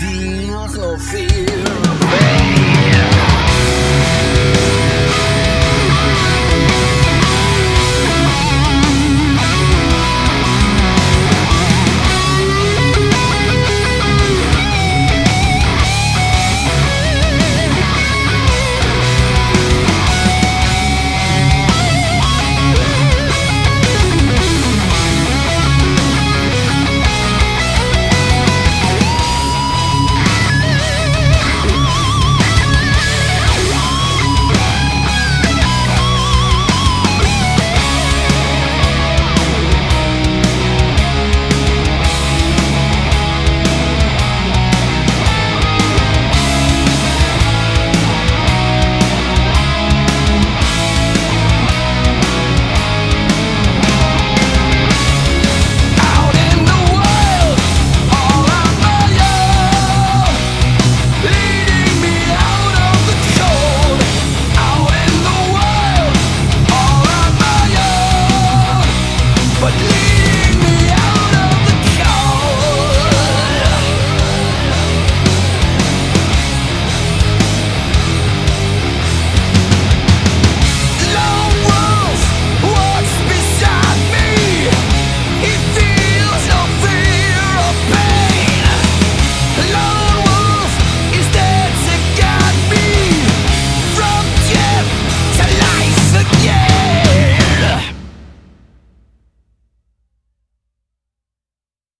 feel, so feel.